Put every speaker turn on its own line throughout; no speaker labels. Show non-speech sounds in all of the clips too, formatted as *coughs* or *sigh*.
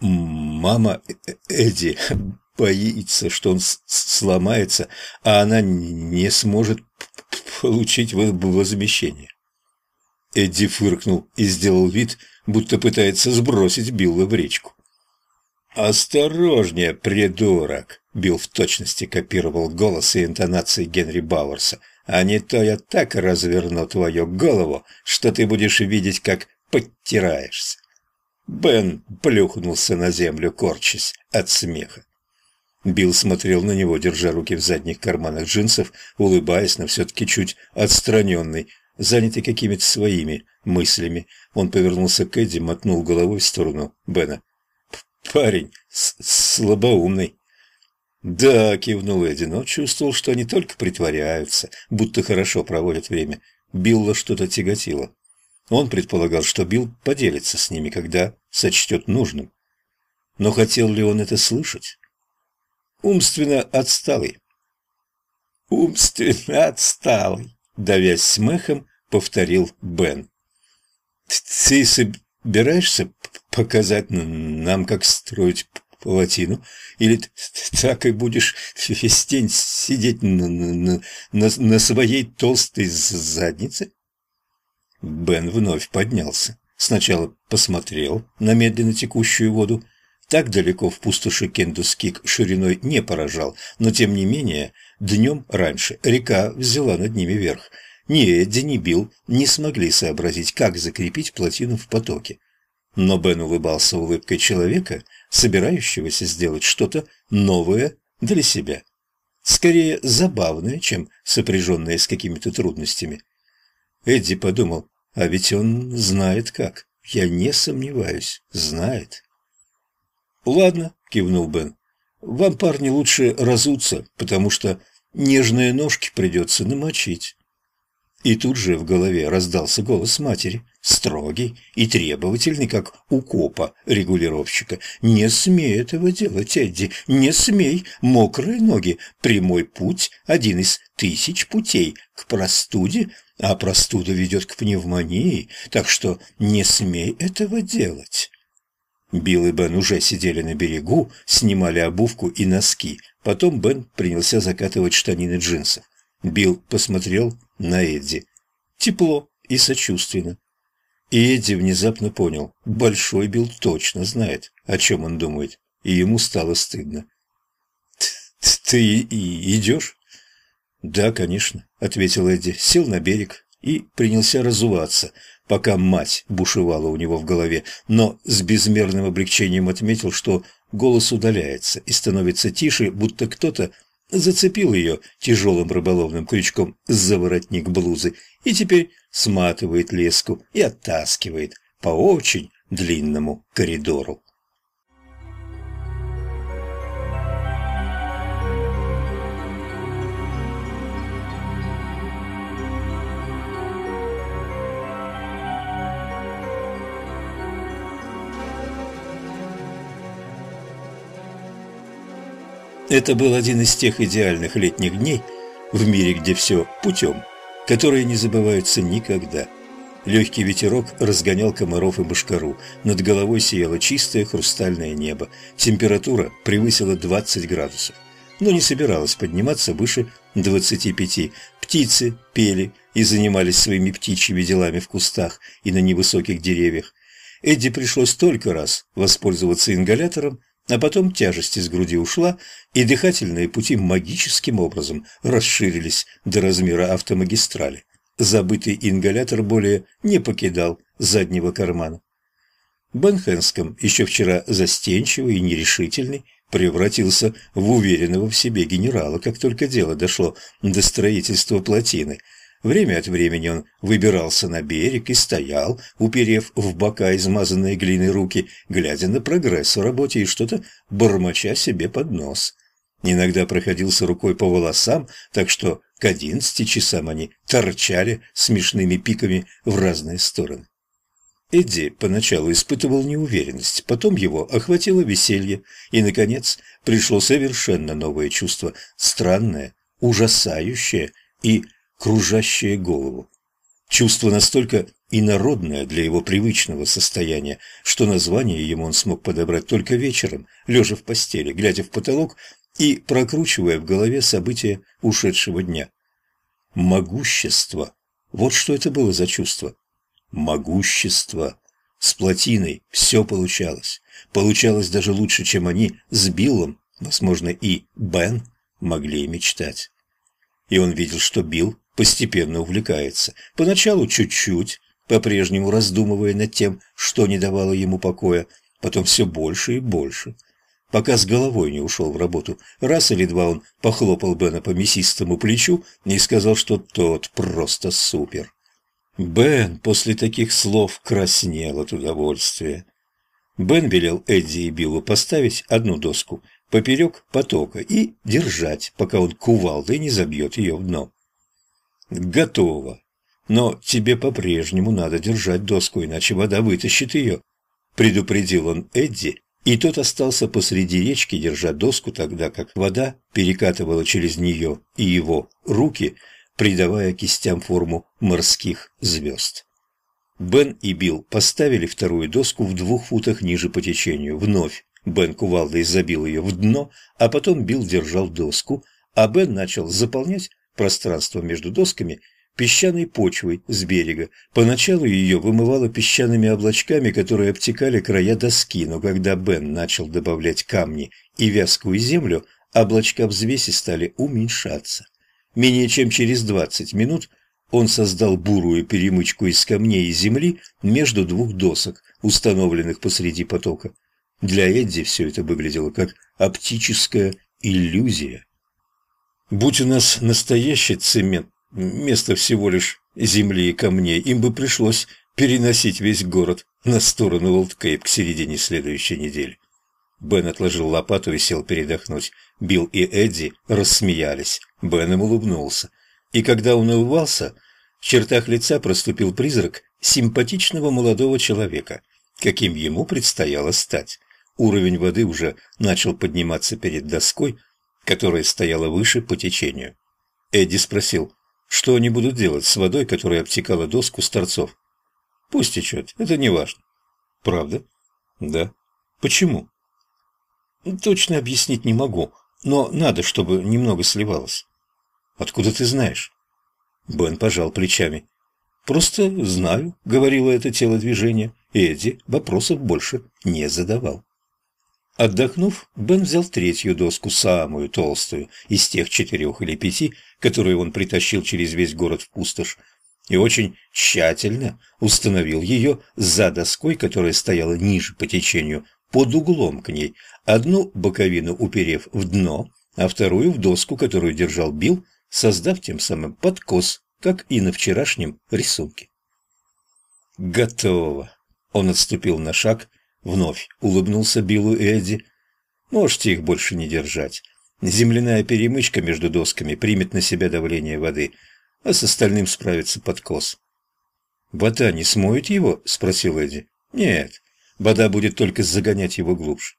Мама Эдди боится, что он сломается, а она не сможет получить возмещение. Эдди фыркнул и сделал вид, будто пытается сбросить Билла в речку. «Осторожнее, придурок!» Билл в точности копировал голос и интонации Генри Бауэрса. «А не то я так разверну твою голову, что ты будешь видеть, как подтираешься». Бен плюхнулся на землю, корчась от смеха. Билл смотрел на него, держа руки в задних карманах джинсов, улыбаясь, но все-таки чуть отстраненный, занятый какими-то своими мыслями. Он повернулся к Эдди, мотнул головой в сторону Бена. «Парень слабоумный». «Да», — кивнул Эдди, но чувствовал, что они только притворяются, будто хорошо проводят время. Билла что-то тяготило. Он предполагал, что Билл поделится с ними, когда сочтет нужным. Но хотел ли он это слышать? Умственно отсталый. «Умственно отсталый», — давясь смехом, повторил Бен. «Ты собираешься показать нам, как строить плотину? Или так и будешь весь день сидеть на, на, на, на своей толстой заднице?» Бен вновь поднялся. Сначала посмотрел на медленно текущую воду. Так далеко в пустоши Кендускик шириной не поражал, но тем не менее, днем раньше река взяла над ними верх. Ни Эдди, ни Билл не смогли сообразить, как закрепить плотину в потоке. Но Бен улыбался улыбкой человека, собирающегося сделать что-то новое для себя. Скорее забавное, чем сопряженное с какими-то трудностями. Эдди подумал, а ведь он знает как. Я не сомневаюсь, знает. «Ладно», — кивнул Бен, — «вам, парни, лучше разуться, потому что нежные ножки придется намочить». И тут же в голове раздался голос матери, строгий и требовательный, как у копа регулировщика. «Не смей этого делать, Эдди, не смей! Мокрые ноги, прямой путь, один из тысяч путей к простуде, а простуда ведет к пневмонии, так что не смей этого делать». Билл и Бен уже сидели на берегу, снимали обувку и носки. Потом Бен принялся закатывать штанины джинсов. Билл посмотрел на Эдди. Тепло и сочувственно. И Эдди внезапно понял, Большой Билл точно знает, о чем он думает, и ему стало стыдно. «Ты идешь?» «Да, конечно», — ответил Эдди, сел на берег и принялся разуваться, пока мать бушевала у него в голове, но с безмерным облегчением отметил, что голос удаляется и становится тише, будто кто-то зацепил ее тяжелым рыболовным крючком за воротник блузы и теперь сматывает леску и оттаскивает по очень длинному коридору. Это был один из тех идеальных летних дней в мире, где все путем, которые не забываются никогда. Легкий ветерок разгонял комаров и башкару, над головой сияло чистое хрустальное небо, температура превысила 20 градусов, но не собиралась подниматься выше 25. Птицы пели и занимались своими птичьими делами в кустах и на невысоких деревьях. Эдди пришлось только раз воспользоваться ингалятором, а потом тяжесть из груди ушла, и дыхательные пути магическим образом расширились до размера автомагистрали. Забытый ингалятор более не покидал заднего кармана. Бен Хэнском, еще вчера застенчивый и нерешительный, превратился в уверенного в себе генерала, как только дело дошло до строительства плотины – Время от времени он выбирался на берег и стоял, уперев в бока измазанные глиной руки, глядя на прогресс в работе и что-то бормоча себе под нос. Иногда проходился рукой по волосам, так что к одиннадцати часам они торчали смешными пиками в разные стороны. Эдди поначалу испытывал неуверенность, потом его охватило веселье, и, наконец, пришло совершенно новое чувство, странное, ужасающее и кружащее голову. Чувство настолько инородное для его привычного состояния, что название ему он смог подобрать только вечером, лежа в постели, глядя в потолок и прокручивая в голове события ушедшего дня. Могущество. Вот что это было за чувство. Могущество. С плотиной все получалось. Получалось даже лучше, чем они с Биллом, возможно, и Бен могли мечтать. И он видел, что Билл постепенно увлекается. Поначалу чуть-чуть, по-прежнему раздумывая над тем, что не давало ему покоя, потом все больше и больше, пока с головой не ушел в работу. Раз или два он похлопал Бена по мясистому плечу и сказал, что тот просто супер. Бен после таких слов краснел от удовольствия. Бен велел Эдди и Биллу поставить одну доску поперек потока и держать, пока он кувалдой не забьет ее в дно. «Готово. Но тебе по-прежнему надо держать доску, иначе вода вытащит ее», — предупредил он Эдди, и тот остался посреди речки, держа доску, тогда как вода перекатывала через нее и его руки, придавая кистям форму морских звезд. Бен и Билл поставили вторую доску в двух футах ниже по течению, вновь Бен кувалдой забил ее в дно, а потом Билл держал доску, а Бен начал заполнять пространство между досками песчаной почвой с берега. Поначалу ее вымывало песчаными облачками, которые обтекали края доски, но когда Бен начал добавлять камни и вязкую землю, облачка взвеси стали уменьшаться. Менее чем через двадцать минут он создал бурую перемычку из камней и земли между двух досок, установленных посреди потока. Для Эдди все это выглядело как оптическая иллюзия. Будь у нас настоящий цемент, вместо всего лишь земли и камней, им бы пришлось переносить весь город на сторону Олдкейп к середине следующей недели. Бен отложил лопату и сел передохнуть. Билл и Эдди рассмеялись. Бен им улыбнулся. И когда он улыбался, в чертах лица проступил призрак симпатичного молодого человека, каким ему предстояло стать. Уровень воды уже начал подниматься перед доской, которая стояла выше по течению. Эдди спросил, что они будут делать с водой, которая обтекала доску с торцов. «Пусть течет, это не важно». «Правда?» «Да». «Почему?» «Точно объяснить не могу, но надо, чтобы немного сливалось». «Откуда ты знаешь?» Бен пожал плечами. «Просто знаю», — говорило это тело движения. Эдди вопросов больше не задавал. Отдохнув, Бен взял третью доску, самую толстую, из тех четырех или пяти, которые он притащил через весь город в пустошь, и очень тщательно установил ее за доской, которая стояла ниже по течению, под углом к ней, одну боковину уперев в дно, а вторую в доску, которую держал Билл, создав тем самым подкос, как и на вчерашнем рисунке. «Готово!» Он отступил на шаг Вновь улыбнулся Биллу Эдди. «Можете их больше не держать. Земляная перемычка между досками примет на себя давление воды, а с остальным справится подкос». «Вода не смоет его?» – спросил Эдди. «Нет, вода будет только загонять его глубже».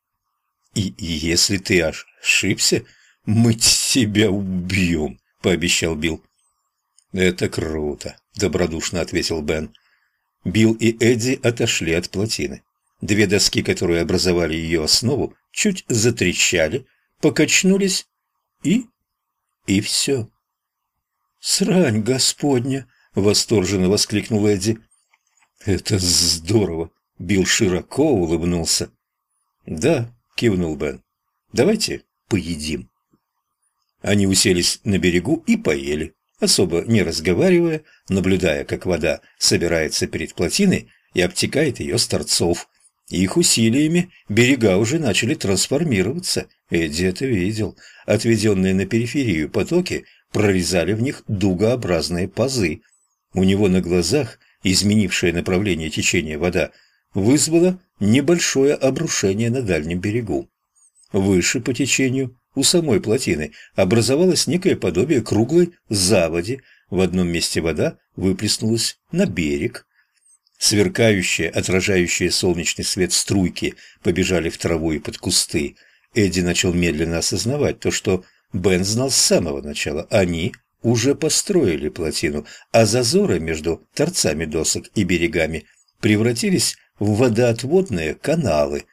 «И если ты ошибся, мы тебя убьем», – пообещал Билл. «Это круто», – добродушно ответил Бен. Билл и Эдди отошли от плотины. Две доски, которые образовали ее основу, чуть затрещали, покачнулись и... и все. «Срань господня!» — восторженно воскликнул Эдди. «Это здорово!» — Билл широко улыбнулся. «Да», — кивнул Бен. «Давайте поедим». Они уселись на берегу и поели, особо не разговаривая, наблюдая, как вода собирается перед плотиной и обтекает ее с торцов, их усилиями берега уже начали трансформироваться. Эдди это видел. Отведенные на периферию потоки прорезали в них дугообразные пазы. У него на глазах изменившее направление течения вода вызвала небольшое обрушение на дальнем берегу. Выше по течению, у самой плотины, образовалось некое подобие круглой заводи. В одном месте вода выплеснулась на берег, Сверкающие, отражающие солнечный свет струйки побежали в траву и под кусты. Эдди начал медленно осознавать то, что Бен знал с самого начала. Они уже построили плотину, а зазоры между торцами досок и берегами превратились в водоотводные каналы.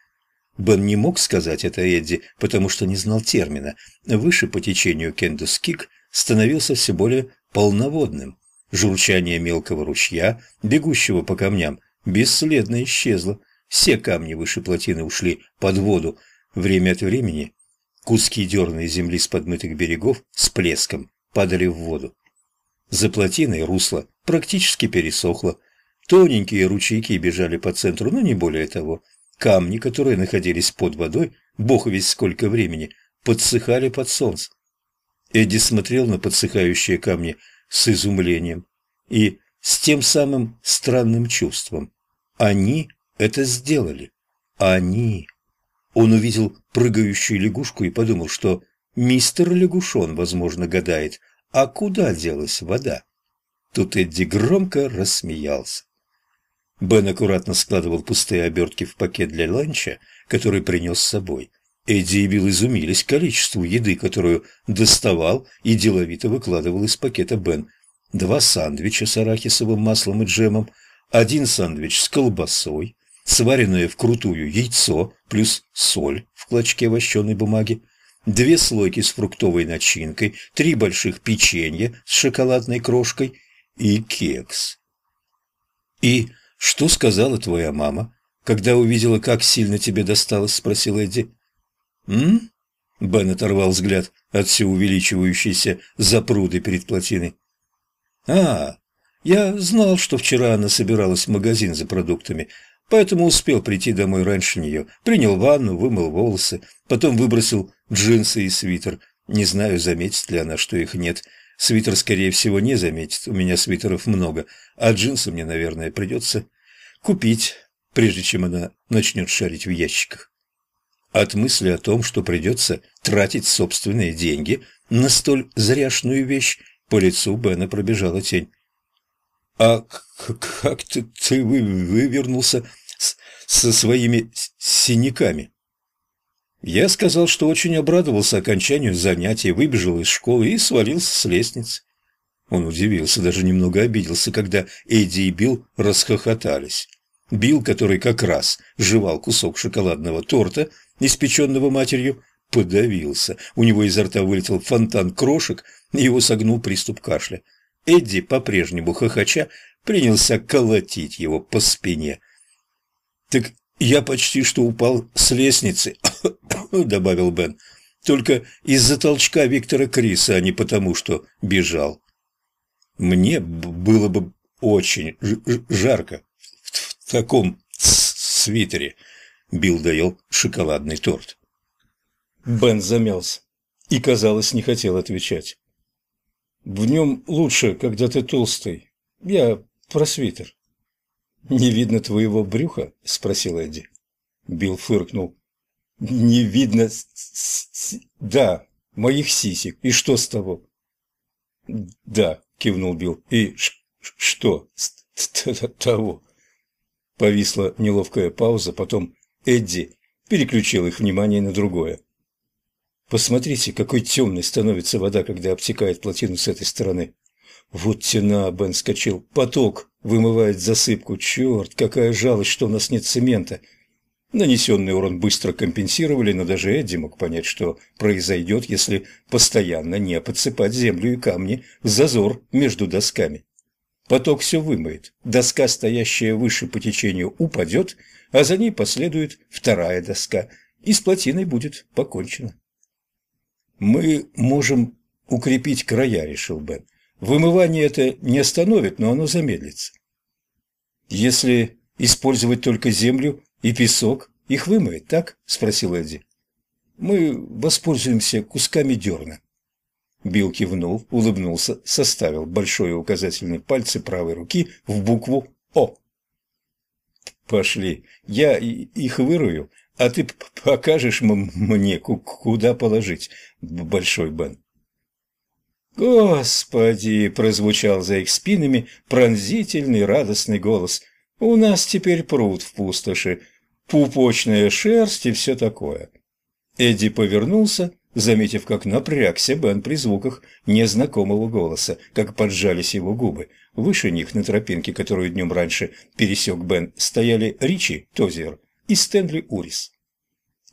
Бен не мог сказать это Эдди, потому что не знал термина. Выше по течению Кендус-Кик становился все более полноводным. Журчание мелкого ручья, бегущего по камням, бесследно исчезло. Все камни выше плотины ушли под воду. Время от времени куски дерной земли с подмытых берегов с плеском падали в воду. За плотиной русло практически пересохло. Тоненькие ручейки бежали по центру, но не более того. Камни, которые находились под водой, бог весь сколько времени, подсыхали под солнцем. Эдди смотрел на подсыхающие камни с изумлением и с тем самым странным чувством. Они это сделали. Они. Он увидел прыгающую лягушку и подумал, что мистер Лягушон, возможно, гадает, а куда делась вода? Тут Эдди громко рассмеялся. Бен аккуратно складывал пустые обертки в пакет для ланча, который принес с собой. Эдди и Билл изумились количеству еды, которую доставал и деловито выкладывал из пакета Бен. Два сандвича с арахисовым маслом и джемом, один сандвич с колбасой, сваренное вкрутую яйцо плюс соль в клочке вощеной бумаги, две слойки с фруктовой начинкой, три больших печенья с шоколадной крошкой и кекс. «И что сказала твоя мама, когда увидела, как сильно тебе досталось?» – спросил Эдди. «М?» – Бен оторвал взгляд от все увеличивающейся запруды перед плотиной. «А, я знал, что вчера она собиралась в магазин за продуктами, поэтому успел прийти домой раньше нее. Принял ванну, вымыл волосы, потом выбросил джинсы и свитер. Не знаю, заметит ли она, что их нет. Свитер, скорее всего, не заметит, у меня свитеров много, а джинсы мне, наверное, придется купить, прежде чем она начнет шарить в ящиках. От мысли о том, что придется тратить собственные деньги на столь зряшную вещь, по лицу Бена пробежала тень. «А как ты, ты вывернулся с, со своими синяками?» Я сказал, что очень обрадовался окончанию занятия, выбежал из школы и свалился с лестницы. Он удивился, даже немного обиделся, когда Эдди и Билл расхохотались. Билл, который как раз жевал кусок шоколадного торта, испеченного матерью, подавился. У него изо рта вылетел фонтан крошек, и его согнул приступ кашля. Эдди, по-прежнему хохоча, принялся колотить его по спине. «Так я почти что упал с лестницы», *coughs* — добавил Бен. «Только из-за толчка Виктора Криса, а не потому, что бежал». «Мне было бы очень жарко в, в таком свитере», — Билл доел шоколадный торт. Бен замялся и, казалось, не хотел отвечать. В нем лучше, когда ты толстый. Я про свитер. «Не видно твоего брюха?» – спросил Эдди. Билл фыркнул. «Не видно... да, моих сисек. И что с того?» «Да», – кивнул Билл. «И что с того?» Повисла неловкая пауза, потом Эдди переключил их внимание на другое. Посмотрите, какой темной становится вода, когда обтекает плотину с этой стороны. Вот тена, Бен скачил. Поток вымывает засыпку. Черт, какая жалость, что у нас нет цемента. Нанесенный урон быстро компенсировали, но даже Эдди мог понять, что произойдет, если постоянно не подсыпать землю и камни в зазор между досками. Поток все вымоет. Доска, стоящая выше по течению, упадет, а за ней последует вторая доска, и с плотиной будет покончено. «Мы можем укрепить края», — решил Бен. «Вымывание это не остановит, но оно замедлится». «Если использовать только землю и песок, их вымоет, так?» — спросил Эдди. «Мы воспользуемся кусками дерна». Билл кивнул, улыбнулся, составил большой указательный пальцы правой руки в букву «О». «Пошли, я их вырую, а ты покажешь мне, куда положить, Большой Бен. «Господи!» – прозвучал за их спинами пронзительный радостный голос. «У нас теперь пруд в пустоши, пупочная шерсть и все такое». Эдди повернулся заметив, как напрягся Бен при звуках незнакомого голоса, как поджались его губы. Выше них, на тропинке, которую днем раньше пересек Бен, стояли Ричи Тозер и Стэнли Урис.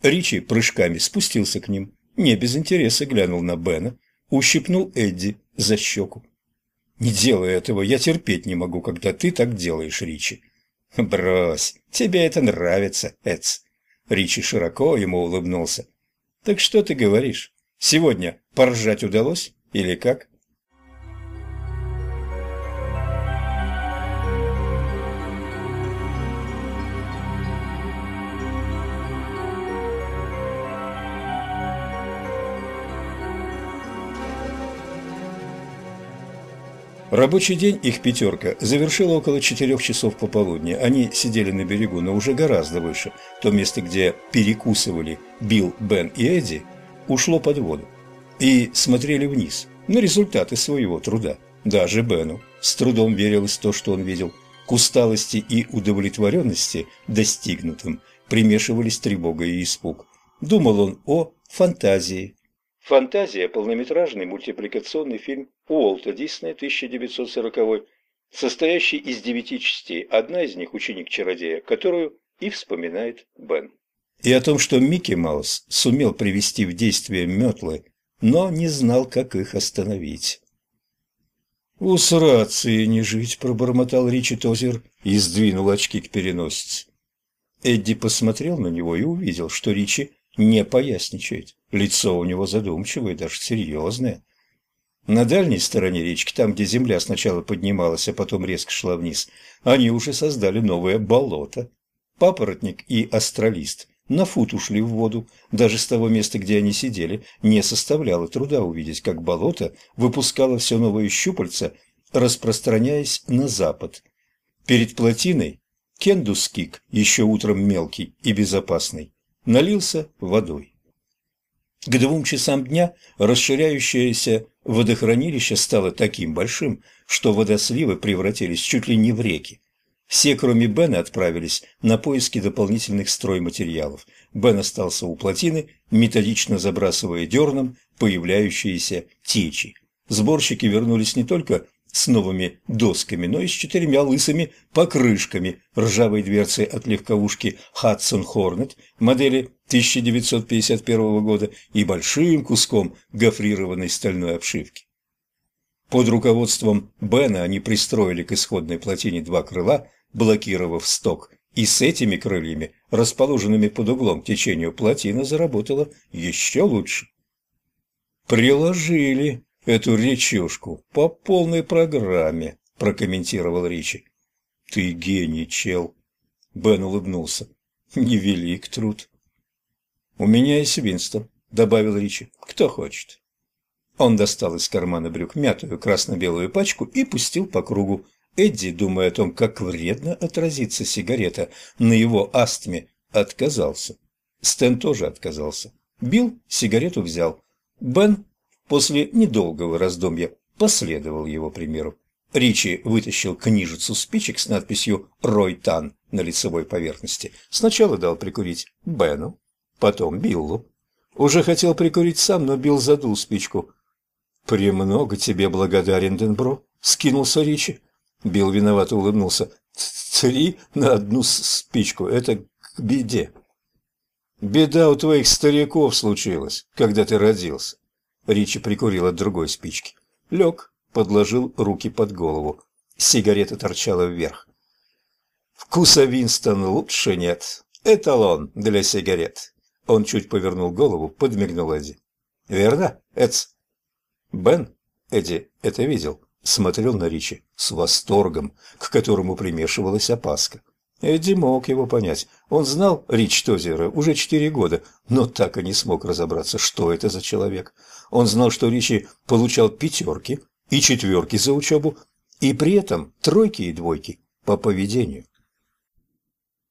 Ричи прыжками спустился к ним, не без интереса глянул на Бена, ущипнул Эдди за щеку. «Не делай этого, я терпеть не могу, когда ты так делаешь, Ричи». «Брось, тебе это нравится, Эдс». Ричи широко ему улыбнулся. «Так что ты говоришь? Сегодня поржать удалось или как?» Рабочий день их пятерка завершила около четырех часов пополудни. Они сидели на берегу, но уже гораздо выше. То место, где перекусывали Билл, Бен и Эдди, ушло под воду. И смотрели вниз на результаты своего труда. Даже Бену с трудом верилось то, что он видел. К усталости и удовлетворенности достигнутым примешивались тревога и испуг. Думал он о фантазии, «Фантазия» – полнометражный мультипликационный фильм Уолта Диснея 1940 состоящий из девяти частей, одна из них – «Ученик-чародея», которую и вспоминает Бен. И о том, что Микки Маус сумел привести в действие метлы, но не знал, как их остановить. «Усраться не жить», – пробормотал Ричи Тозер и сдвинул очки к переносице. Эдди посмотрел на него и увидел, что Ричи не поясничает. Лицо у него задумчивое, даже серьезное. На дальней стороне речки, там, где земля сначала поднималась, а потом резко шла вниз, они уже создали новое болото. Папоротник и астралист на фут ушли в воду. Даже с того места, где они сидели, не составляло труда увидеть, как болото выпускало все новые щупальца, распространяясь на запад. Перед плотиной Кендускик, еще утром мелкий и безопасный, налился водой. К двум часам дня расширяющееся водохранилище стало таким большим, что водосливы превратились чуть ли не в реки. Все, кроме Бена, отправились на поиски дополнительных стройматериалов. Бен остался у плотины, методично забрасывая дерном появляющиеся течи. Сборщики вернулись не только с новыми досками, но и с четырьмя лысыми покрышками ржавой дверцы от легковушки Hudson Hornet модели 1951 года и большим куском гофрированной стальной обшивки. Под руководством Бена они пристроили к исходной плотине два крыла, блокировав сток, и с этими крыльями, расположенными под углом к течению плотина, заработала еще лучше. «Приложили», эту речушку по полной программе», – прокомментировал Ричи. «Ты гений, чел!» – Бен улыбнулся. «Невелик труд». «У меня есть Винстон», – добавил Ричи. «Кто хочет?» Он достал из кармана брюк мятую красно-белую пачку и пустил по кругу. Эдди, думая о том, как вредно отразится сигарета на его астме, отказался. Стэн тоже отказался. Билл сигарету взял. Бен После недолгого раздумья последовал его примеру. Ричи вытащил книжицу спичек с надписью «Рой Тан» на лицевой поверхности. Сначала дал прикурить Бену, потом Биллу. Уже хотел прикурить сам, но Билл задул спичку. «Премного тебе благодарен, Денбро», — скинулся Ричи. Билл виновато улыбнулся. «Три на одну спичку — это к беде». «Беда у твоих стариков случилась, когда ты родился. Ричи прикурил от другой спички. Лег, подложил руки под голову. Сигарета торчала вверх. «Вкуса Винстон лучше нет. Эталон для сигарет». Он чуть повернул голову, подмигнул Эдди. «Верно, Эдс?» Бен, Эдди это видел, смотрел на Ричи с восторгом, к которому примешивалась опаска. Эдди мог его понять. Он знал Рич Тозера уже четыре года, но так и не смог разобраться, что это за человек. Он знал, что Ричи получал пятерки и четверки за учебу, и при этом тройки и двойки по поведению.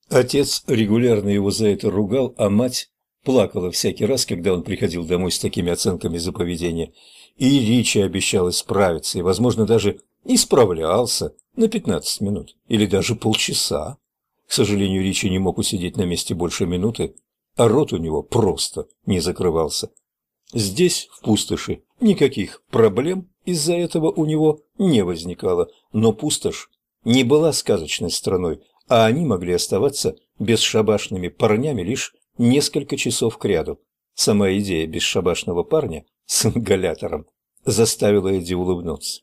Отец регулярно его за это ругал, а мать плакала всякий раз, когда он приходил домой с такими оценками за поведение. И Ричи обещал исправиться, и, возможно, даже исправлялся на 15 минут или даже полчаса. К сожалению, Ричи не мог усидеть на месте больше минуты, а рот у него просто не закрывался. Здесь, в пустоши, никаких проблем из-за этого у него не возникало, но пустошь не была сказочной страной, а они могли оставаться бесшабашными парнями лишь несколько часов кряду. Сама идея бесшабашного парня с ингалятором заставила Эдди улыбнуться.